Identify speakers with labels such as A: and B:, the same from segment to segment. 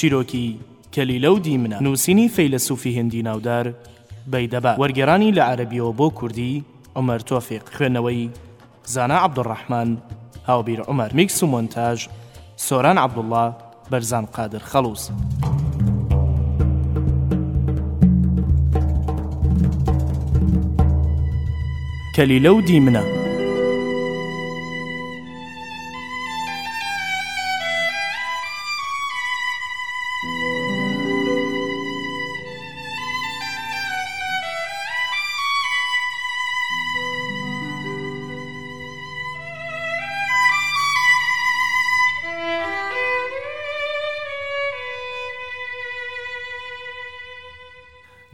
A: چیرۆکی کەلیلە و دیمنە نووسینی فەیلەسوفی هندی ناودار بەیدەبا وەرگێرانی لە عەربیەوە بۆ کوردی عمر تۆفیق خوێندنەوەی زانا عبدالرحمن هاوبیر عمر میکس و مۆنتاژ سۆران عبدالله بەرزان قادر خەڵوز. کلیلە و دیمنە.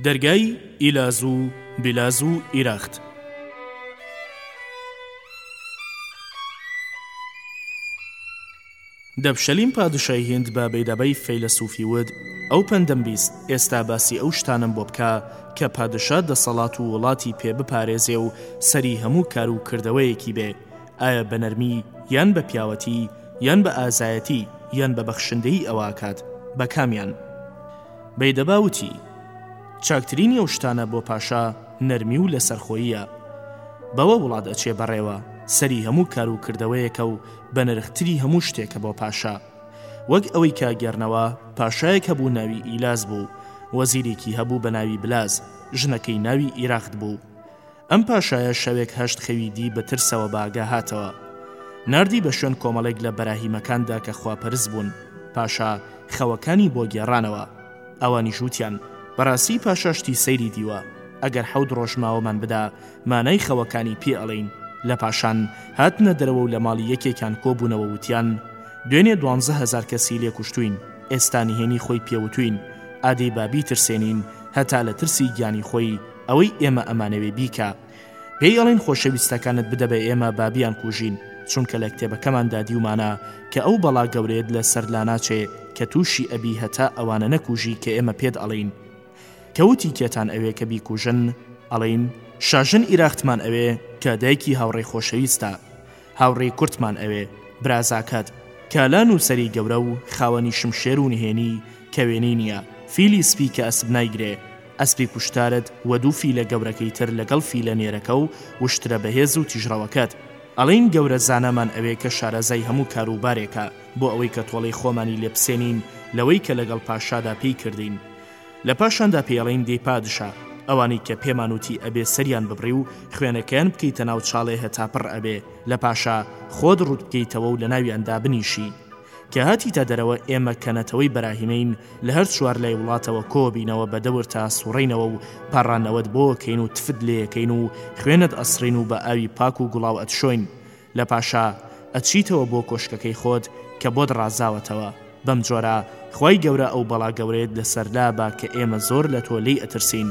A: دەرگای ئیلاز و بیلاز و ئیرەخت دەبشەلیم پادشای هیند بە بەیدابەی فەیلەسوفی وت، ئەو پەندەم بیست، ئێستا باسی ئەو شتانەم بۆ بکە کە پادشا دەسەڵات و وڵاتی پێ بپارێزێ و سەری هەموو کار و کردەوەیەکی بێ، ئایا بە نەرمی یان بە پیاوەتی یان بە ئازایەتی یان بە بەخشندەیی ئەوە ئەکات، بە کامیان؟ بەیدەبا وتی، چاکترینی ئەو شتانە بۆ پاشا نەرمی و لەسەرخۆییە. بەوە وڵات ئەچێ بەڕێوە، سەری هەموو کار و کردەوەیەکە و بەنرختری هەموو شتێکە بۆ پاشا وەک ئەوەی کە گێرنەوە پاشایەک هەبوو ناوی ئیلاس بوو وەزیرێکی هەبوو بە ناوی بلاز ژنەکەی ناوی ئیراخت بوو ئەم پاشایە شەوێک هەشت خەوی دی بە ترسەوە باگە هاتەوە نردی بە شوێن کۆمەڵێک لە بەراهیمەکاندا کە خواپەرز بوون پاشا خەوەکانی بۆ گێڕانەوە ئەوانی ژووتیان بەڕاستی پاشاشتی سەیری دیوە ئەگەر حەود ڕۆژماوەمان بدا مانای خەوەکانی پێ ئەڵێین لە پاشان هاتنە دەرەوە و لە ماڵی یەکێکیان کۆبوونەوە وتیان دوێنێ دوانزە هەزار کەسی لێ کوشتووین ئێستا نهێنی خۆی پێ وتووین ئادەی با بیترسێنین هەتا لە ترسی گیانی خۆی ئەوەی ئێمە ئەمانەوێ بیکا پێی ئەڵێن خۆشەویستەکانت بدە بە ئێمە با بیانکوژین چونکە لە کتێبەکەماندا دیومانە کە ئەو بەڵا گەورەیەت لە سەر لاناچێ کە تووشی ئەبی هەتا ئەوانە نەکوژی کە ئێمە پێت ئەڵێین کە وتی کێتان ئەوێ کە بیکوژن ئەڵێین شاژن ئیراقتمان ئەوێ کە دایکی هاوڕێ خۆشەویستە هاوڕێی کورتمان ئەوێ برازاکەت کە لا نووسەری گەورە و خاوەنی شمشێر و نهێنی کە وێنەی نییە فیلی سپی کە ئەسپ نایگرێ ئەسپی کوشتارت و دوو فیلە گەورەکەی تر لەگەڵ فیلە نێرەکە و وشترە بەهێز و تیژڕەوەکەت ئەڵێین گەورە زانامان ئەوێ کە شارەزای هەموو کاروبارێکە بۆ ئەوەی کە تۆڵەی خۆمانی لێ بسێنین لەوەی کە لەگەڵ پاشادا پێی کردین لە پاشاندا پێیڵێین دەی پادشا ئەوانەی کە پێمان وتی ئەبێ سەریان ببڕی و خوێنەکەیان بکەیتە ناو چاڵێ هەتا پڕ ئەبێ لە پاشا خۆت ڕووت بکەیتەوە و لە ناویان دا بنیشی کە هاتیتە دەرەوە ئێمە کە نەتەوەی بەراهیمەین لە هەر چوار لای وڵاتەوە کۆ بینەوە بە دەور تا سوڕینەوە و پاڕانەوەت بۆ کەین و تفت لێ کەین و خوێنت ئەسڕین و بە ئاوی پاک و گوڵاو ئەتشۆین لە پاشا ئەچیتەوە بۆ کۆشکەکەی خۆت کە بۆت ڕازاوەتەوە، بەم جۆرە خوای گەورە ئەو بەڵا گەورەیەت لەسەر لا با کە ئێمە زۆر لە تۆ لێی ئەترسین.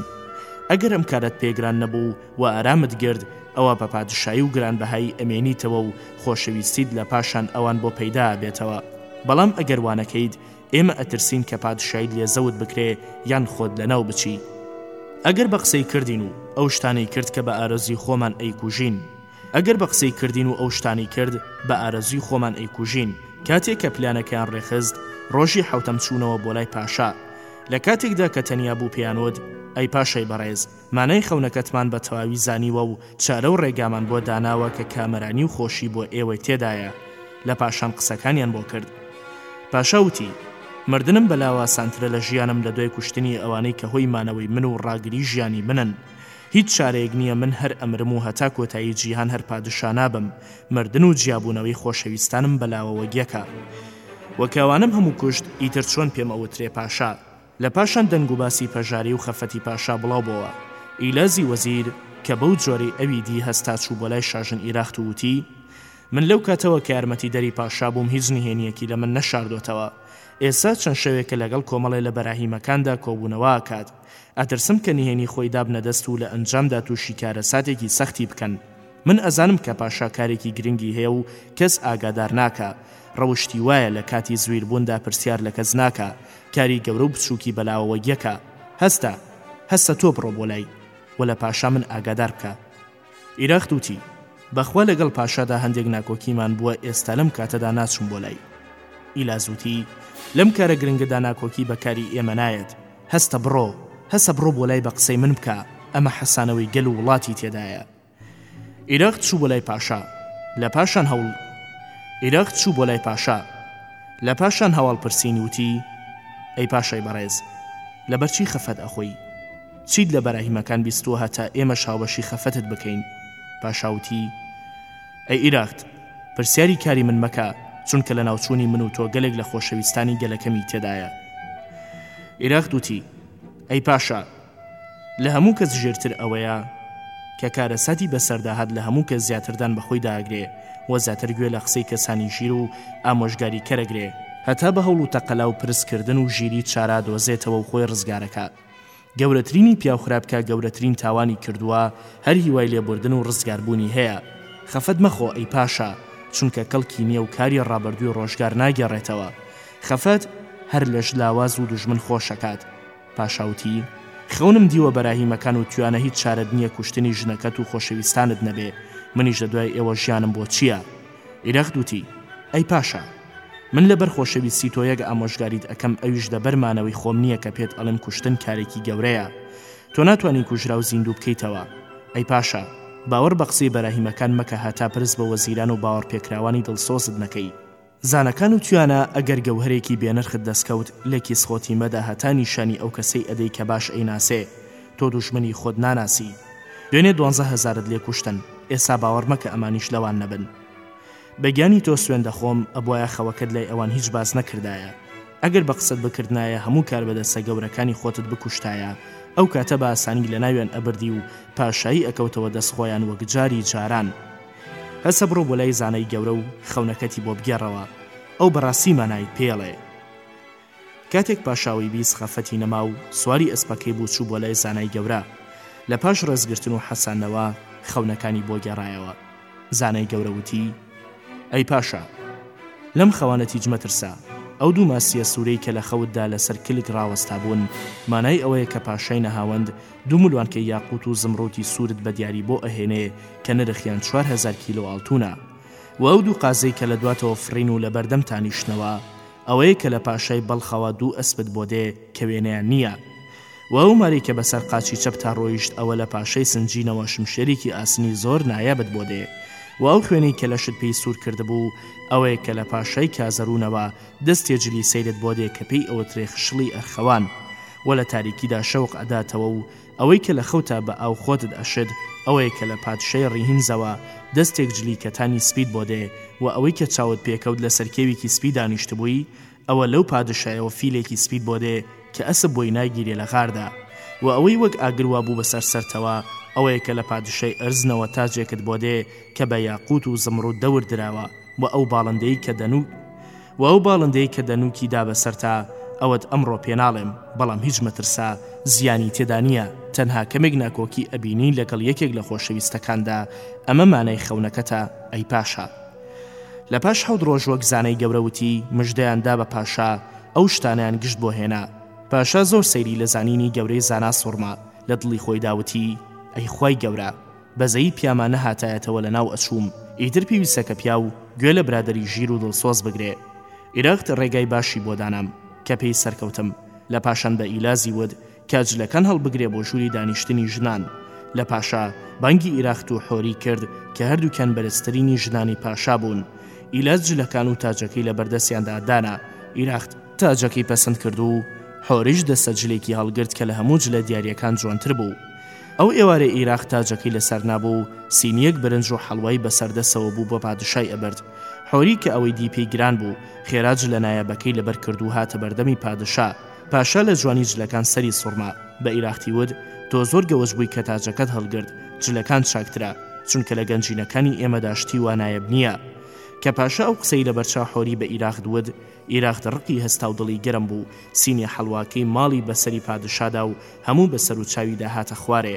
A: ئەگەر ئەم کارەت پێ گران نەبوو و ئارامت گرت ئەوا بە پادشایی و گرانبەهایی ئەمێنیتەوە و خۆشەویستیت لە پاشان ئەوان بۆ پەیدا ئەبێتەوە، بەڵام ئەگەر وا نەکەیت ئێمە ئەترسین کە پادشایت لێ زەوت بکرێ یان خۆت لەناو بچی. ئەگەر بە قسەی کردین و ئەو شتانەی کرد کە بە ئارەزوی خۆمان ئەیکوژین. ئەگەر بە قسەی کردین و ئەو شتانی کرد بە ئارەزوی خۆمان ئەیکوژین کاتێک کە پلانەکەیان ڕێخست ڕۆژی حوتەم چوونەوە بۆ لای پاشا لە کاتێکدا کە تەنیا بوو پێیانوت ئەی پاشای بەڕێز مانای خەونەکەتمان بە تەواوی زانیوە و چارە و ڕێگامان بۆ داناوە کە کامەرانی و خۆشی بۆ ئێوەی تێدایە لە پاشان قسەکانیان بۆ کرد پاشاوتی مردنم بەلاواسانترە لە ژیانم لە دوای کوشتنی ئەوانەی کە هۆی مانەوەی من و ڕاگری ژیانی منن هیچ چارەیەک نییە من هەر ئەمرم و هەتا کۆتایی جیهان هەر پادشا نابم، مردن و جیابوونەوەی خۆشەویستانم بە لاوەوە یەکە. و کاوانم هەموو کوشت، ئیتر چۆن پێم ئەوترێ پاشا؟ لە پاشان دەنگ و باسی پەژاری و خەفەتی پاشا بڵاو بۆوە. ئیلازی وەزیر، کە بەو جۆرەی ئەوی دی هەستا چوو بۆ لای شاژن ئیراخت و وتی، من لەو کاتەوە کە یارمەتیدەری پاشا بووم هیچ نهێنییەکی لە من نەشاردۆتەوە. ئێسا چەند شەوێکە لەگەڵ کۆمەڵێ لە بەراهیمەکاندا کۆبوونەوە ئەکات. ئەترسم کە نهێنی خۆی دابنە دەست و لە ئەنجامدا تووشی کارەساتێکی سەختی بکەن. من ئەزانم کە پاشا کارێکی گرنگی هەیە و کەس ئاگادار ناکا. ڕەوشتی وایە لە کاتی زویربووندا پرسیار لە کەس ناکا. کاری گەورە و بچووکی بەلاوەوە یەکە. هەستە. هەستە تۆ بڕۆ بۆ لای. و لە پاشا من ئاگادار بکە. ئیراخت وتی، بەخوا لەگەڵ پاشادا هەندێک ناکۆکیمان بووە ئێستا لەم کاتەدا ناچم بۆ لای. ئیلاز وتی، لەم کارە گرنگەدا ناکۆکی بە کاری ئێمە نایەت، هەستە بڕۆ، هەسە بڕۆ بۆ لای بە قسەی من بکە، ئەمە حەسانەوەی گەل و وڵاتی تێدایە. ئیراخت چوو بۆ لای پاشا. لە پاشان هەوڵ. ئیراخت چوو بۆ لای پاشا. لە پاشان هەواڵ پرسین وتی، ئەی پاشای بەڕێز، لەبەرچی خەفەت ئەخۆی؟ چیت لە بەراهیمەکان بیستووە هەتا ئێمەش هاوبەشی خەفەتت بکەین؟ پاشا وتی، ئەی ئیراقت، پرسیاری کاری من مەکە، چونکە لەناوچوونی من و تۆ گەلێک لە خۆشەویستانی گەلەکەمی تێدایە. ئیراقت وتی، ئەی پاشا، لە هەموو کەس ژێرتر ئەوەیە، کە کارەساتی بەسەردا هات لە هەموو کەس زیاتر دان بە خۆی داگرێ و زیاتر گوێ لە قسەی کەسانی ژیر و ئامۆژگاریکەرەگرێ، هەتا بە هەوڵ و تەقەلا و پرس کردن و ژیری چارا دۆزێتەوە و خۆی ڕزگارەکا. گەورەترینی پیاو خراپکە گەورەترین تاوانی کردووە هەر هیوای لێبوردن و ڕزگار بوونی هەیە خەفەت مەخۆ ئەی پاشا چونکە کەڵکی نیە و کاری ڕابردووی ڕۆژگار ناگێڕێتەوە خەفەت هەر لەش لاواز و دوژمن خۆشەکات پاشاوتی خەونم دیوە بەراهیمەکان و تویانە هیچ چارەت نیە کوشتنی ژنەکەت و خۆشەویستانت نەبێ منیش لە دوای ئێوە ژیانم بۆ چیە؟ ئیرەخ دوتی، ئەی پاشا! من لەبەر خۆشەویستی تۆ یەک ئامۆژگاریت ئەکەم ئەویش لەبەر مانەوەی خۆم نیە کە پێت ئەڵێم کوشتن کارێکی گەورەیە. تۆ ناتوانی کوژراو زیندوو بکەیتەوە. ئەی پاشا! باوەڕ بە قسەی براهیمەکان مەکە هەتا پرس بە وەزیران و باوەڕپێکراوانی دڵسۆزت نەکەی. زانەکان و تویانا ئەگەر گەوهەرێکی بێنرخت دەستکەوت لە کیس خۆتی مەدە هەتا نیشانی ئەو کەسەی ئەدەی کە باش ئەیناسێ تۆ دوژمنی خۆت ناناسی دوێنێ دوانزە هەزارت لێ کوشتن ئێسا باوەڕ مەکە ئەمانیش لەوان نەبن بە گیانی تۆ سوێن دەخۆم ئەبوایە خەوەکەت لای ئەوان هیچ باس نەکردایە ئەگەر بە قسەت بکردایە هەموو کاربەدەستە گەورەکانی خۆتت بکوشتایە ئەو کاتە بە ئاسانی لە ناویان ئەبردی و پاشایی ئەکەوتەوە دەست خۆیان وەک جاری جاران هەسە بڕۆ بۆ لای زانای گەورە و خەونەکەتی بۆ بگێڕەوە ئەو بەڕاستی مانایت پێڵێ کاتێک پاشاوەی بی سخەفەتی نەما و سواری ئەسپەکەی بوو چوو بۆ لای زانای گەورە لە پاش ڕێزگرتن و حەساندنەوە خەونەکانی بۆ گێڕایەوە زانای گەورە وتی ئەی پاشا لەم خەوانە تیج مەترسە ئەو دوو ماسیە سورەی کە لە خەوتدا لەسەر کلک ڕاوەستابوون مانای ئەوەیە کە پاشای نەهاوەند دوو ملوانکەی یاقوت و زمڕوتی سورت بە دیاری بۆ ئەهێنێ کە نرخیان چوار هەزار کیلۆ ئاڵتونە و ئەو دوو قازەی کە لە دواتەوە فڕین و لە بەردەمتا نیشتنەوە ئەوەی کە لە پاشای بەڵخەوە دوو ئەسپت بۆ دێ کە وێنەیان نییە و ئەو ماری کە بە سەر قاچی چەپتا ڕۆیشت ئەوە لە پاشای سنجینەوە شمشێرێکی ئاسنی زۆر نایابت بۆ دێ و ئەو خوێنەی کە لەشت پێی سوور کردبوو ئەوەی کە لە پاشای کازەروونەوە دەستێ جلی سەیرت بۆ دێ کە پێی ئەوترێ خشڵی ئەرخەوان و لە تاریکیدا شەوق ئەداتەوە و ئەوەی کە لە خەوتا بە ئاو خۆتت ئەشت ئەوەیە کە لە پاتشای ڕیهنزەوە دەستێک جلی کەتانی سپیت بۆ دێ و ئەوەی کە چاوت پێکەوت لە سەر کێویکی سپی دانیشتبووی ئەوە لەو پادشایەوە فیلێکی سپیت بۆ دێ کە ئەسپ بۆی ناگیرێ لە غاردا و ئەوەی وەک ئاگر وابوو بە سەر سەرتەوە ئەوەیە کە لە پادشای ئەرزنەوە تاجێکت بۆ دێ کە بە یاقووت و زمڕووت دەور دراوە و ئەو باڵندەی کە دەنوو وە ئەو باڵندەی کە دەنووکی دا بەسەرتا ئەوەت ئەمڕۆ پێ ناڵێم بەڵام هیچ مەترسە زیانی تێدا نیە تەنها کەمێک ناکۆکی ئەبینی لەگەڵ یەکێک لە خۆشەویستەکاندا ئەمە مانای خەونەکەتە ئەی پاشا لە پاش حەوت ڕۆژ وەک زانای گەورە وتی مژدەیان دا بە پاشا ئەو شتانەیان گشت بۆ هێنا پاشا زۆر سەیری لە زانینی گەورەی زانا سوڕما لە دڵی خۆیدا وتی ئەی خوای گەورە. بەزەیی پیاما نەهاتایەتەوە لەناو ئەچووم ئیتر پیویستە کە پیاو گوێ لە برادەری ژیر و دڵسۆز بگرێ ئیرەغت ڕێگای باشی بۆ دانام کە پێی سەرکەوتم لە پاشان بە ئیلازی وت کە جلەکان هەڵبگرێ بۆ ژووری دانیشتنی ژنان لە پاشا بانگی ئیراغت و حۆری کرد کە هەردووکیان بەرزترینی ژنانی پاشا بوون ئیلاز جلەکان و تاجەکەی لە بەردەستیاندا دانا ئیراغت تاجەکەی پەسند کرد و حۆریش دەستە جلێکی هەڵگرت کە لە هەموو جلە دیاریەکان جوانتر بوو. ئەو ئێوارەی ئیراق تاجەکەی لەسەر نابوو و سینیەک برنج و حەڵوای بەسەر دەستەوە بوو بۆ پادشای ئەبرد. حۆری کە ئەوەی دی پێی گران بوو، خێرا جلە نایابەکەی لەبەر کرد و هاتە بەردەمی پادشا. پاشا لە جوانی جلەکان سەری سوڕما، بە ئیراقی وت، تۆ زۆر گەوج بووی کە تاجەکەت هەڵگرت، جلەکان چاکترە، چونکە لە گەنجینەکانی ئێمەدا شتی وا نایەب نییە. کە پاشا ئەو قسەی لەبەرچاو حۆری بە ئیراق وت، ئیراخت ڕقی هەستاو دڵی گەرم بوو، سینی حەڵواکەی ماڵی بەسەری پادشادا و هەموو بەسەرو چاویدا هاتە خوارێ.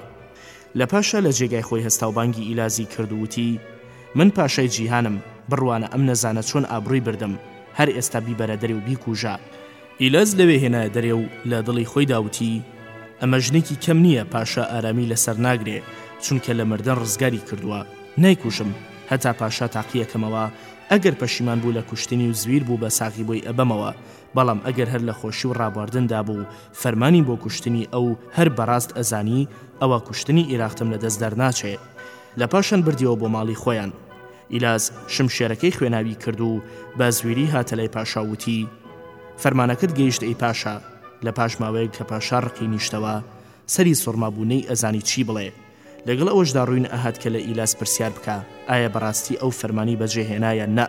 A: لە پاشا لە جێگای خۆی هەستاو بانگی ئیلازی کرد و وتی، من پاشای جیهانم، بڕوانە ئەم نەزانە چۆن ئابڕوی بردم، هەر ئێستا بیبەرە دەرێ و بیکوژە. ئیلاز لەوێ هێنایە دەرێ و لە دڵی خۆیدا وتی، ئەمە ژنێکی کەم نییە، پاشا ئارامی لەسەر ناگرێ، چونکە لە مردن ڕزگاری کردووە، نایکوژم، هەتا پاشا تاقی ئەکەمەوە، ئەگەر پەشیمان بوو لە کوشتنی و زویر بوو بە ساغی بۆی ئەبەمەوە، بەڵام ئەگەر هەر لە خۆشی و ڕابواردن دابوو و فەرمانی بۆ کوشتنی ئەو هەر بەڕاست ئەزانی، ئەوا کوشتنی ئیراقتم لە دەست دەرناچێ. لە پاشان بردیەوە بۆ ماڵی خۆیان. ئیلاس شمشێرەکەی خوێناوی کرد و بە زویری هاتە لای پاشا و وتی، فەرمانەکەت گەیشت ئەی پاشا. لە پاش ماوەیەک کە پاشا ڕقی نیشتەوە، سەری سوڕمابوو نەیئەزانی چی بڵێ، لەگەڵ ئەوەشدا ڕووی نەئەهات کە لە ئیلاس پرسیار بکا ئایا بەڕاستی ئەو فەرمانی بەجێ هێنا یان نا.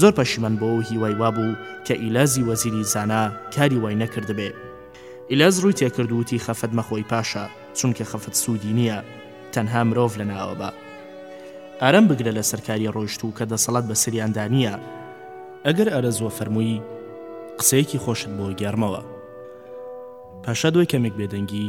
A: زۆر پەشیمان بۆوە و هیوای وا بوو کە ئیلازی وەزیری زانا کاری وای نەکردبێ. ئیلاز ڕووی تێ کرد و وتی خەفەت مەخۆی پاشا، چونکە خەفەت سوودی نییە، تەنها مرۆڤ لە ناوە با ئارام بگرە لە سەر کاری ڕۆیشتوو کە دەسەڵات بە سەریان دا نییە. ئەگەر ئارەزووە فەرمووی قسەیەکی خۆشت بۆ گێڕمەوە. پاشا دوای کەمێک بێدەنگی.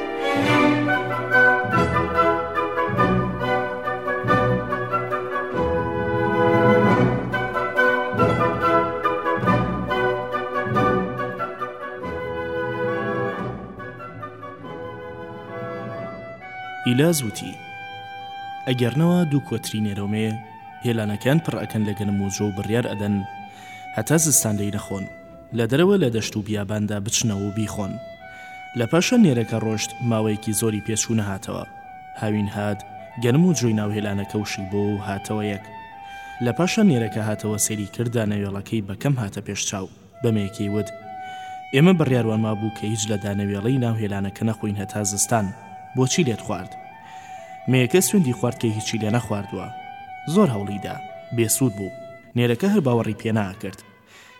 A: ئیلاس وتی، ئەگەرنەوە دوو کۆتری نێرۆمێ هێلانەکەیان پڕ ئەکەن لە گەنم و جۆ و بڕیار ئەدەن هەتا زستان لێی نەخۆن. لە دەرەوە لە دەشت و بیاباندا بچنەوە و بیخۆن. لە پاشان نێرەکە ڕۆشت، ماوەیەکی زۆری پێ چوو نەهاتەوە. هاوین هات، گەنم و جۆی ناو هێلانەکە وشک بۆوە و هاتەوە یەک. لە پاشان نێرەکە هاتەوە سەیری کرد دانەوێڵەکەی بە کەم هاتە پێش چاو، بە مێیەکەی وت، ئێمە بڕیارمان مابوو کە هیچ لە دانەوێڵەی ناو هێلانەکە نەخۆین هەتا زستان، بۆچی لێت خوارد؟ مێیەکە سوێندی خوارد کە هیچی لێ نەخواردووە. زۆر هەوڵی دا، بێ سوود بوو. نێرەکە هەر باوەڕی پێ ناکرد.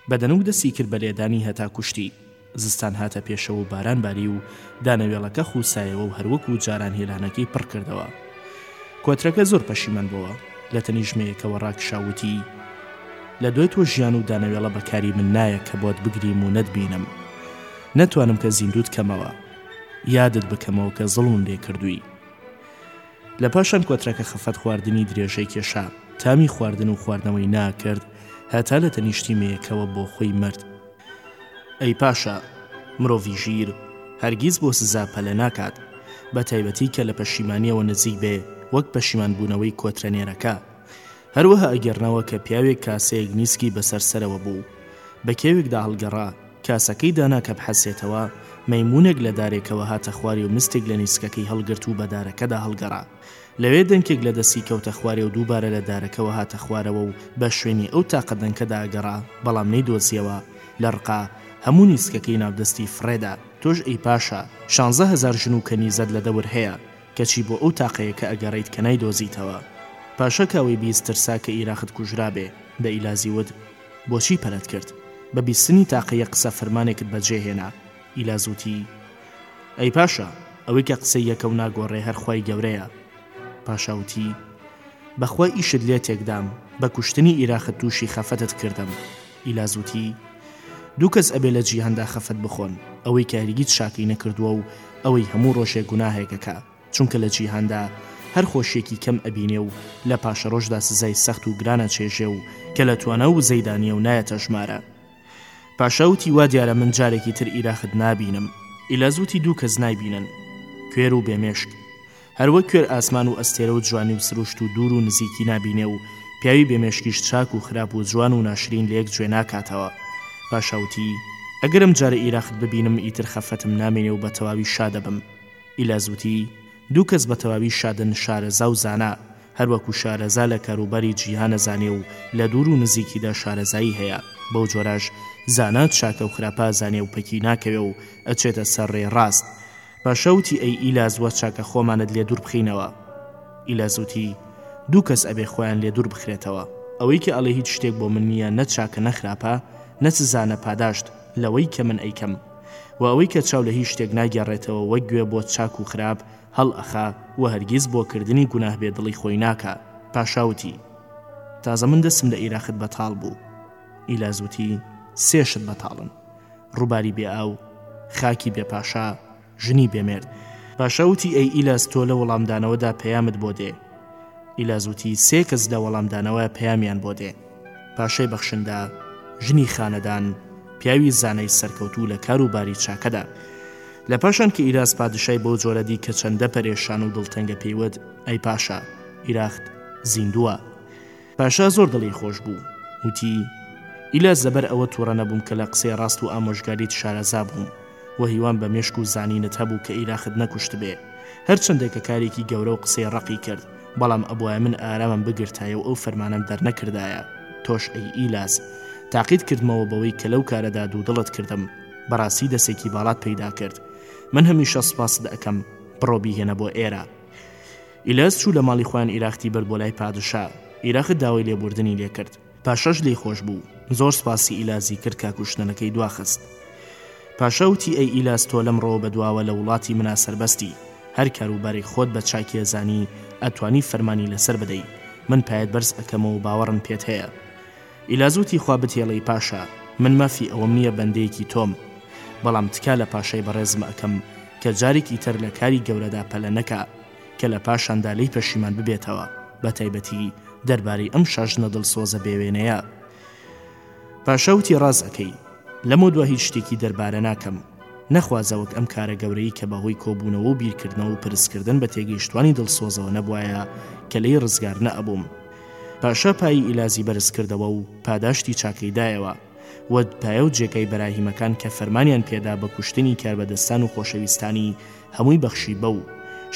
A: بە دەنووک دەستی کرد بە لێدانی هەتا کوشتی. زستان هاتە پێشەوە و باران باری و دانەوێڵەکە خووسایەوە و هەروەکوو جاران هێلانەکەی پڕ کردەوە. کۆترەکە زۆر پەشیمان بۆوە. لە تەنیژمەیەکەوە ڕاکشا و وتی، لە دوای تۆ ژیان و دانەوێڵە بە کاری من نایە کە بۆت بگریم و نەتبینم. نەتوانم کە زیندووت کەمەوە. یادت بکەمەوە کە زوڵمم لێ کردووی. لە پاشان کۆترەکە خەفەت خواردنی درێژەی کێشا، تامی خواردن و خواردنەوەی ناکرد هەتا لە تەنیشتی مێیەکەوە بۆ خۆی مرد. ئەی پاشا، مرۆڤی ژیر هەرگیز بۆ سزا پەلە ناکات، بە تایبەتی کە لە پەشیمانییەوە نزیک بێ وەک پەشیمانبوونەوەی کۆترە نێرەکە. هەروەها ئەگێڕنەوە کە پیاوێک کاسەیەک نیسکی بەسەر سەرەوە بوو، بە کێوێکدا هەڵگەڕا، کاسەکەی دانا کە بحەسێتەوە، مەیموونێک لە دارێکەوە هاتە خوارێ و مستێک لە نیسکەکەی هەڵگرت و بە دارەکەدا هەڵگەڕا. لەوێ دەنکێک لە دەستی کەوتە خوارێ و دووبارە لە دارەکەوە هاتە خوارەوە و بە شوێنی ئەو تاقە دەنکەدا گەڕا، بەڵام نەیدۆزییەوە. لەرقا. هەموو نیسکەکەی ناو دەستی فڕێ دا. تۆش ئەی پاشا، شانزە هەزار ژن و کەنیزەت لە دەور هەیە، کەچی بۆ ئەو تاقەیەکە ئەگەڕێیت کە نایدۆزیتەوە. پاشا کە ئەوەی بیست ترسا کە ئیراخت کوژرابێ، بە ئیلازی وت، بۆچی پەلەت کرد؟ بە بیستنی تاقە یەک قسە فرمانێکت بەجێ هێنا. ئیلاز وتی، ئەی پاشا، ئەوەی کە قسەی یەکە و ناگۆڕێ هەر خوای گەورەیە. پاشا وتی، بە خوا ئیشت لێ تێک دام، بە کوشتنی ئیراخت تووشی خەفەتت کردم. ئیلاز وتی، دوو کەس ئەبێ لە جیهاندا خەفەت بخۆن، ئەوەی کە هەرگیز چاکەی نەکردووە و ئەوەی هەموو ڕۆژێ گوناهێک ئەکا. چونکە لە جیهاندا هەر خۆشیەکی کەم ئەبینێ و لە پاشەرۆژدا سزای سەخت و گران ئەچێژێ و کە لە توانا و وزەیدا نیە و نایەتە ژمارە. پاشا وتی وا دیارە من جارێکی تر ئیراخت نابینم. ئیلاز وتی دوو کەس نایبینن. کوێر و بێ مێشک. هەر وەک کوێر ئاسمان و ئەستێرە و جوانی و سروشت و دوور و نزیکی نابینێ و پیاوی بێ مێشکیش چاک و خراپ و جوان و ناشرین لە یەک جوێ ناکاتەوە. پاشا وتی ئەگەر ئەمجارە ئیراخت ببینم ئیتر خەفەتم نامێنێ و بە تەواوی شاد ئەبم. ئیلاز وتی، دوو کەس بە تەواوی شادن شارەزا و زانا، هەروەکو شارەزا لە کاروباری جیهان ئەزانێ و لە دوور و نزیکیدا شارەزایی هەیە، بەو جۆرەش زانا چاکە و خراپە ئەزانێ و پەکی ناکەوێ و ئەچێتە سەر ڕێ ڕاست. پاشا وتی، ئەی ئیلاز وە چاکە خۆمانت لێ دوور بخەینەوە؟ ئیلاز وتی، دوو کەس ئەبێ خۆیان لێ دوور بخرێتەوە، ئەوەی کە ئەڵێ هیچ شتێک بۆ من نییە نە چاکە نە خراپە، نە سزا نە پاداشت، لەوەی کە من ئەیکەم. وە ئەوەی کە چاو لە هیچ شتێک ناگێڕێتەوە وەک گوێ بۆ چاک و خراپ هەڵ ئەخا و هەرگیز بۆ کردنی گوناه بێ دڵی خۆی ناکا پاشا وتی تازە من دەستم لە ئیراخت بەتاڵ بوو ئیلاز وتی سێ شت بەتاڵن ڕوباری بێ ئاو خاکی بێ پاشا ژنی بێ مێرد. پاشا وتی ئەی ئیلاس تۆ لە وەڵامدانەوەدا پەیامت بۆ دێ؟ ئیلاس وتی سێ کەس لە وەڵامدانەوە پەیامیان بۆ دێ. پاشای بەخشندە، ژنی خانەدان، پیاوی زانای سەرکەوتوو لە کار و باری چاکەدا. لە پاشان کە ئیلاس پادشای بەو جۆرە دی کە چەندە پەرێشان و دڵتەنگە پێی وت ئەی پاشا، ئیراخت زیندووە. پاشا زۆر دڵی خۆش بوو، وتی، ئیلا زەبەر ئەوە تووڕە نەبووم کە لە قسەی ڕاست و ئامۆژگاریت شارەزا بووم و هیوام بە مێشک و زانینت هەبوو کە ئیلاخت نەکوشتبێ، هەرچەندە کە کارێکی گەورە و قسەی ڕەقی کرد، بەڵام ئەبوایە من ئارامم بگرتایە و ئەو فەرمانەم دەرنەکردایە، تۆش ئەی ئیلاس تاقیت کردمەوە بەوەی کە لەو کارەدا دوودڵت کردم، بەڕاستی دەسێکی باڵات پەیدا کرد، من هەمیشە سوپاست ئەکەم، بڕۆ بیهێنە بۆ ئێرە. ئیلیاس چوو لە ماڵی خۆیان ئیراختی برد بۆ لای پادشا ئیراخت داوای لێبووردنی لێ کرد پاشاش لێی خۆش بوو زۆر سپاسی ئیلازی کرد کە کوشتنەکەی دواخست پاشا وتی ئەی ئیلاس تۆ لەم ڕۆوە بەدواوە لە وڵاتی منا سەربەستی هەر کاروبارێک خۆت بە چاکی ئەزانی ئەتوانی فەرمانی لەسەر بدەی من پایەت بەرز ئەکەمەوە باوەڕم پێت هەیە ئیلازوتی خوا بتێڵەی پاشا من مافی ئەوەم نییە بەندەیەکی تۆم بەڵام تکا لە پاشای بەڕێزم ئەکەم کە جارێکی تر لە کاری گەورەدا پەلە نەکە کە لە پاشاندا لێی پەشیمان ببێتەوە بە تایبەتی دەربارەی ئەم شاژنە دڵسۆزە بێوێنەیە پاشا وتی ڕاز ئەەکەی لەمە دو هیچ شتێکی دەربارە ناکەم نەخوازەوەک ئەم کارە گەورەی کە بەهۆی کۆبوونەوە و بیرکردنەوە و پرسکردن بە تێگەیشتوانی دڵسۆزەوە نەبواە کە لی ڕزگار نەبووم پاشا پایی ئیلازی بەرز کردەوە و پاداشتی چاکەیدایەوە وەد پایە و جێگەی بەراهیمەکان کە فەرمانیان پێدا بە کوشتنی کاربەدەستان و خۆشەویستانی هەمووی بەخشی بەو،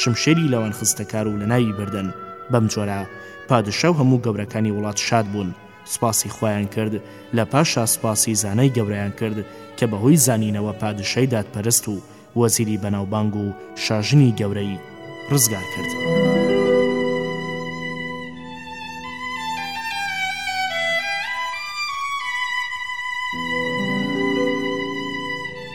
A: شمشێری لەوان خستە کار و لەناوی بردن، بەم جۆرە پادشا و هەموو گەورەکانی وڵات شاد بوون، سوپاسی خوایان کرد، لە پاشا سوپاسی زانای گەورەیان کرد کە بەهۆی زانینەوە پادشای دادپەرست و وەزیری بەناوبانگ و شاژنی گەورەی ڕزگار کرد.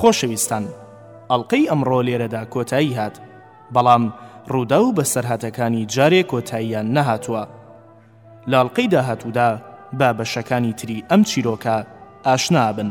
A: خۆشەویستان ئەڵلقەی ئەمڕۆ لێرەدا کۆتایی هات بەڵام ڕوودا و بەسەرهاتەکانی جارێ کۆتاییان نەهاتووە لاڵقەی داهاتوودا با بەشەکانی تری ئەم چیرۆکە ئاشنابن.